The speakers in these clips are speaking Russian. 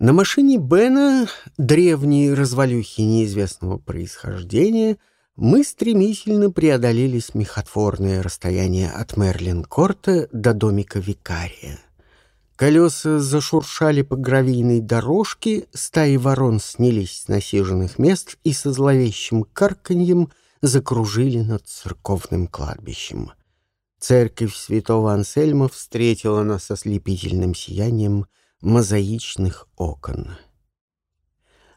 На машине Бена, древней развалюхи неизвестного происхождения, мы стремительно преодолели смехотворное расстояние от Мерлин-Корта до домика викария. Колеса зашуршали по гравийной дорожке, стаи ворон снялись с насиженных мест и со зловещим карканьем закружили над церковным кладбищем. Церковь святого Ансельма встретила нас ослепительным сиянием — мозаичных окон.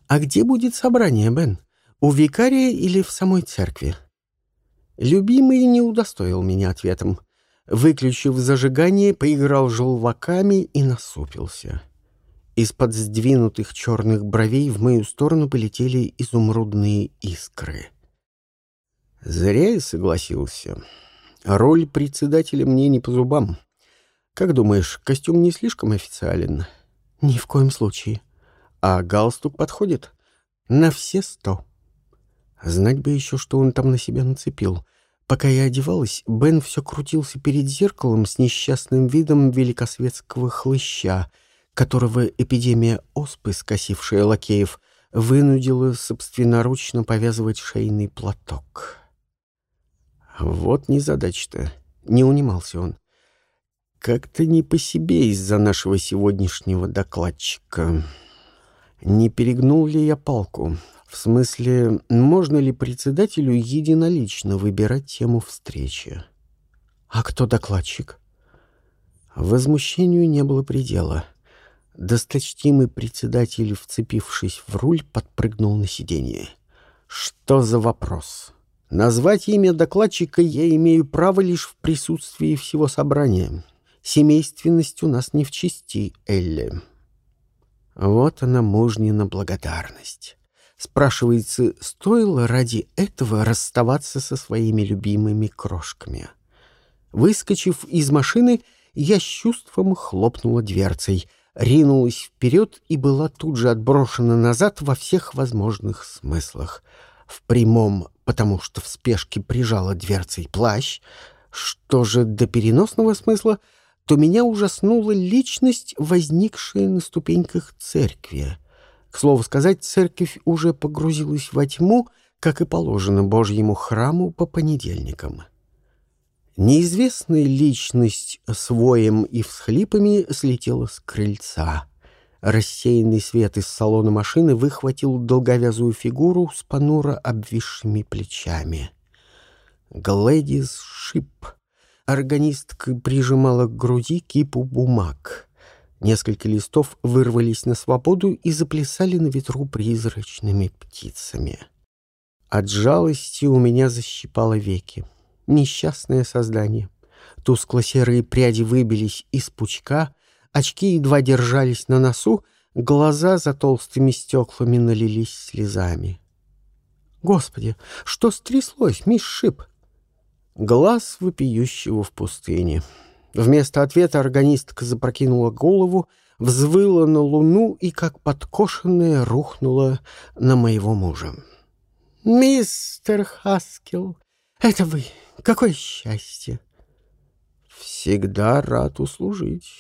«А где будет собрание, Бен? У викария или в самой церкви?» Любимый не удостоил меня ответом. Выключив зажигание, поиграл желваками и насупился. Из-под сдвинутых черных бровей в мою сторону полетели изумрудные искры. Зря я согласился. Роль председателя мне не по зубам. Как думаешь, костюм не слишком официален? Ни в коем случае. А галстук подходит? На все сто. Знать бы еще, что он там на себя нацепил. Пока я одевалась, Бен все крутился перед зеркалом с несчастным видом великосветского хлыща, которого эпидемия оспы, скосившая лакеев, вынудила собственноручно повязывать шейный платок. Вот незадача-то. Не унимался он. Как-то не по себе из-за нашего сегодняшнего докладчика. Не перегнул ли я палку? В смысле, можно ли председателю единолично выбирать тему встречи? А кто докладчик? Возмущению не было предела. Досточтимый председатель, вцепившись в руль, подпрыгнул на сиденье. Что за вопрос? Назвать имя докладчика я имею право лишь в присутствии всего собрания. Семейственность у нас не в чести, Элли. Вот она, мужнина благодарность. Спрашивается, стоило ради этого расставаться со своими любимыми крошками? Выскочив из машины, я с чувством хлопнула дверцей, ринулась вперед и была тут же отброшена назад во всех возможных смыслах. В прямом, потому что в спешке прижала дверцей плащ, что же до переносного смысла — то меня ужаснула личность, возникшая на ступеньках церкви. К слову сказать, церковь уже погрузилась во тьму, как и положено Божьему храму по понедельникам. Неизвестная личность с воем и всхлипами слетела с крыльца. Рассеянный свет из салона машины выхватил долговязую фигуру с понуро обвисшими плечами. Глэдис Шип — Органистка прижимала к груди кипу бумаг. Несколько листов вырвались на свободу и заплясали на ветру призрачными птицами. От жалости у меня защипало веки. Несчастное создание. Тускло-серые пряди выбились из пучка, очки едва держались на носу, глаза за толстыми стеклами налились слезами. «Господи, что стряслось, мисс Шип?» Глаз вопиющего в пустыне. Вместо ответа органистка запрокинула голову, взвыла на луну и, как подкошенная, рухнула на моего мужа. «Мистер Хаскел, это вы! Какое счастье!» «Всегда рад услужить».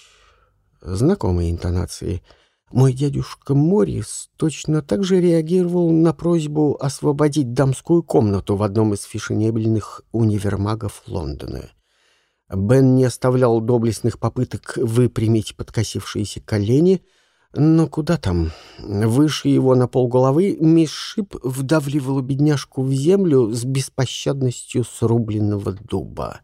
Знакомые интонации — мой дядюшка Моррис точно так же реагировал на просьбу освободить дамскую комнату в одном из фешенебельных универмагов Лондона. Бен не оставлял доблестных попыток выпрямить подкосившиеся колени, но куда там? Выше его на полголовы мисс Шип вдавливала бедняжку в землю с беспощадностью срубленного дуба.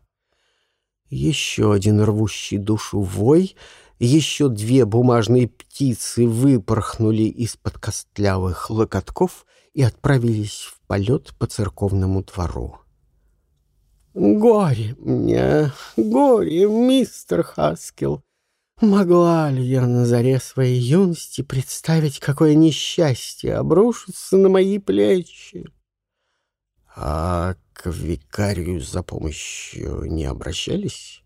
Еще один рвущий душу вой — еще две бумажные птицы выпорхнули из-под костлявых локотков и отправились в полет по церковному двору. «Горе мне, горе, мистер Хаскел! Могла ли я на заре своей юности представить, какое несчастье обрушится на мои плечи?» «А к викарию за помощью не обращались?»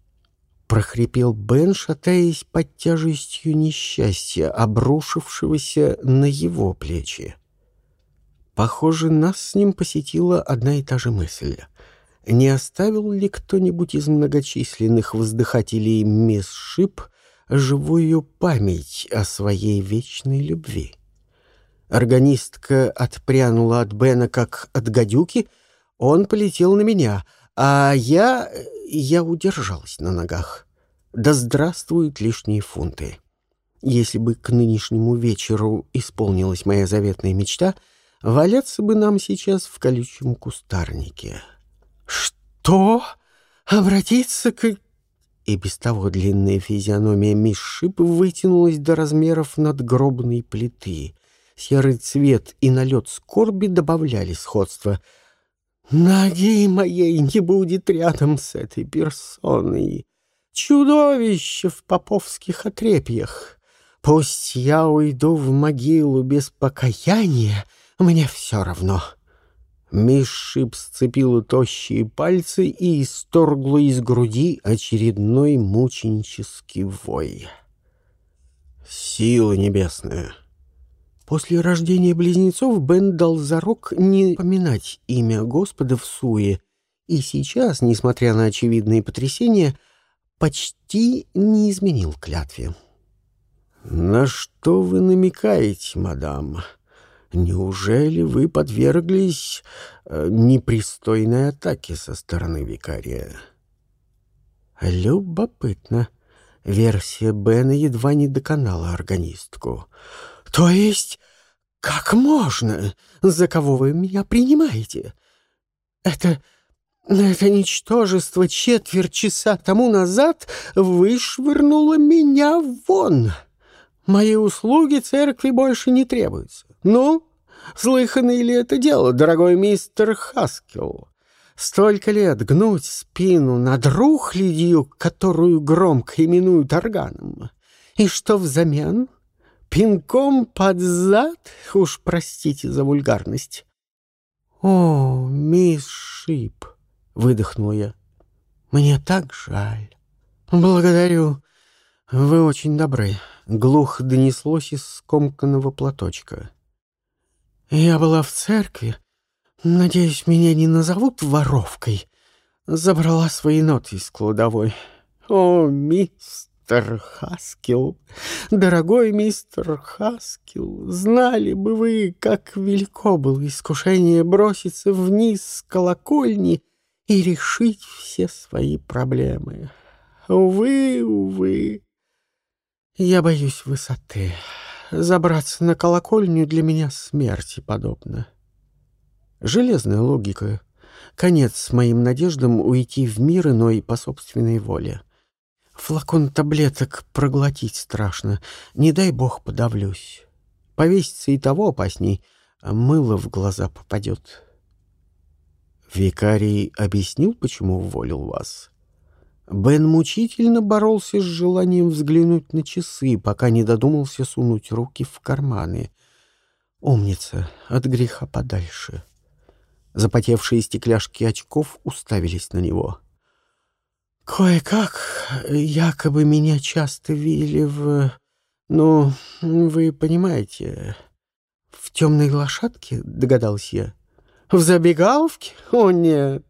прохрипел Бен, шатаясь под тяжестью несчастья, обрушившегося на его плечи. Похоже, нас с ним посетила одна и та же мысль. Не оставил ли кто-нибудь из многочисленных воздыхателей мисс Шип живую память о своей вечной любви. Органистка отпрянула от Бена, как от гадюки. Он полетел на меня, а я... я удержалась на ногах. Да здравствуют лишние фунты. Если бы к нынешнему вечеру исполнилась моя заветная мечта, валяться бы нам сейчас в колючем кустарнике. «Что? Обратиться к...» И без того длинная физиономия мисс Шип вытянулась до размеров надгробной плиты. Серый цвет и налет скорби добавляли сходства. «Ноги моей не будет рядом с этой персоной. Чудовище в поповских отрепьях. Пусть я уйду в могилу без покаяния, мне все равно». Мишип сцепила тощие пальцы и исторгла из груди очередной мученический вой. «Сила небесная!» После рождения близнецов Бен дал зарок не поминать имя Господа в суе, и сейчас, несмотря на очевидные потрясения, почти не изменил клятве. «На что вы намекаете, мадам?» Неужели вы подверглись э, непристойной атаке со стороны викария? Любопытно. Версия Бена едва не доконала органистку. То есть, как можно? За кого вы меня принимаете? Это... Это ничтожество четверть часа тому назад вышвырнуло меня вон. Мои услуги церкви больше не требуются. «Ну, слыхано ли это дело, дорогой мистер Хаскел? Столько лет гнуть спину над рухлядью, которую громко именуют органом. И что взамен? Пинком под зад? Уж простите за вульгарность». «О, мисс Шип!» — выдохнул я. «Мне так жаль. Благодарю. Вы очень добры». Глух донеслось из скомканного платочка. Я была в церкви. Надеюсь, меня не назовут воровкой. Забрала свои ноты из кладовой. О, мистер Хаскил, дорогой мистер Хаскил, знали бы вы, как велико было искушение броситься вниз с колокольни и решить все свои проблемы. Увы, увы, я боюсь высоты. Забраться на колокольню для меня смерти подобно. Железная логика. Конец моим надеждам уйти в мир иной по собственной воле. Флакон таблеток проглотить страшно. Не дай бог подавлюсь. Повеситься и того опасней. Мыло в глаза попадет. Викарий объяснил, почему уволил вас? Бен мучительно боролся с желанием взглянуть на часы, пока не додумался сунуть руки в карманы. Умница, от греха подальше. Запотевшие стекляшки очков уставились на него. «Кое-как, якобы меня часто видели в... Ну, вы понимаете, в темной лошадке, догадался я. В забегаловке? О, нет,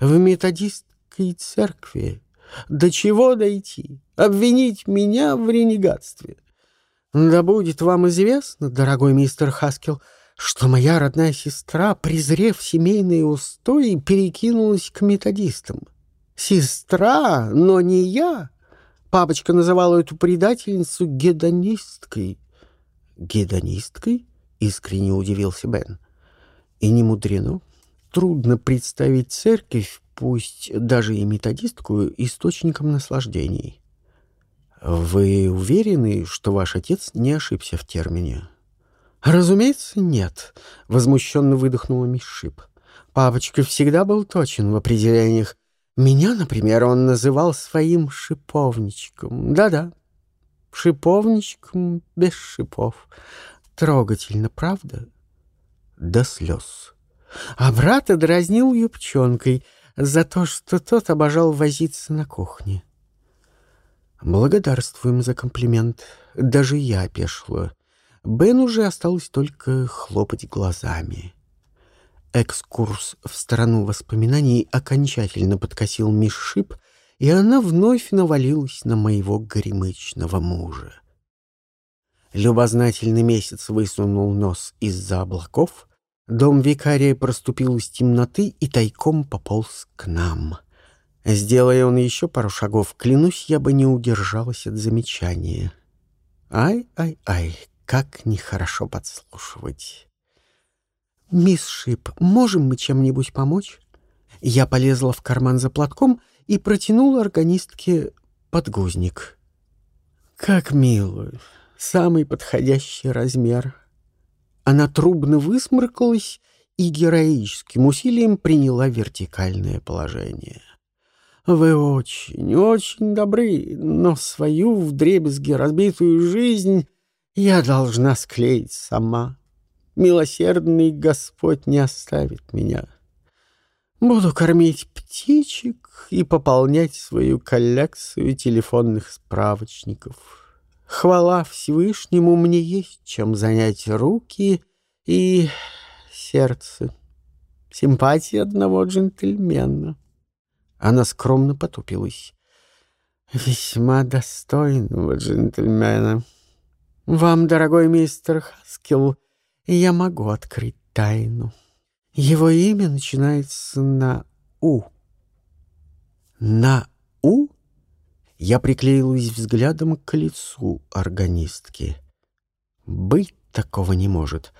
в методист католической церкви. До чего дойти? Обвинить меня в ренегатстве? Да будет вам известно, дорогой мистер Хаскел, что моя родная сестра, презрев семейные устои, перекинулась к методистам. Сестра, но не я. Папочка называла эту предательницу гедонисткой. Гедонисткой? Искренне удивился Бен. И не мудрено. Трудно представить церковь, пусть даже и методистку, источником наслаждений. Вы уверены, что ваш отец не ошибся в термине? Разумеется, нет, возмущенно выдохнула мисс Шип. Папочка всегда был точен в определениях. Меня, например, он называл своим шиповничком. Да-да, шиповничком без шипов. Трогательно, правда? До слез. А брата дразнил юбчонкой — за то, что тот обожал возиться на кухне. Благодарствуем за комплимент. Даже я опешила. Бен уже осталось только хлопать глазами. Экскурс в сторону воспоминаний окончательно подкосил Мишип, и она вновь навалилась на моего горемычного мужа. Любознательный месяц высунул нос из-за облаков, дом викария проступил из темноты и тайком пополз к нам. Сделая он еще пару шагов, клянусь, я бы не удержалась от замечания. Ай-ай-ай, как нехорошо подслушивать. «Мисс Шип, можем мы чем-нибудь помочь?» Я полезла в карман за платком и протянула органистке подгузник. «Как мило! Самый подходящий размер!» Она трубно высморкалась и героическим усилием приняла вертикальное положение. «Вы очень, очень добры, но свою вдребезги разбитую жизнь я должна склеить сама. Милосердный Господь не оставит меня». Буду кормить птичек и пополнять свою коллекцию телефонных справочников. Хвала Всевышнему, мне есть чем занять руки и сердце. Симпатия одного джентльмена. Она скромно потупилась. Весьма достойного джентльмена. Вам, дорогой мистер Хаскил, я могу открыть тайну. Его имя начинается на «У». На «У» я приклеилась взглядом к лицу органистки. Быть такого не может.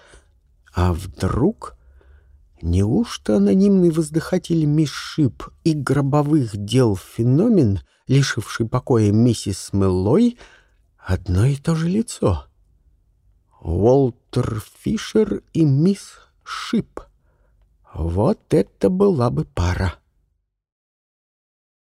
А вдруг... Неужто анонимный воздыхатель Мишип и гробовых дел феномен, лишивший покоя миссис Мэллой, одно и то же лицо? Уолтер Фишер и мисс Шип — вот это была бы пара.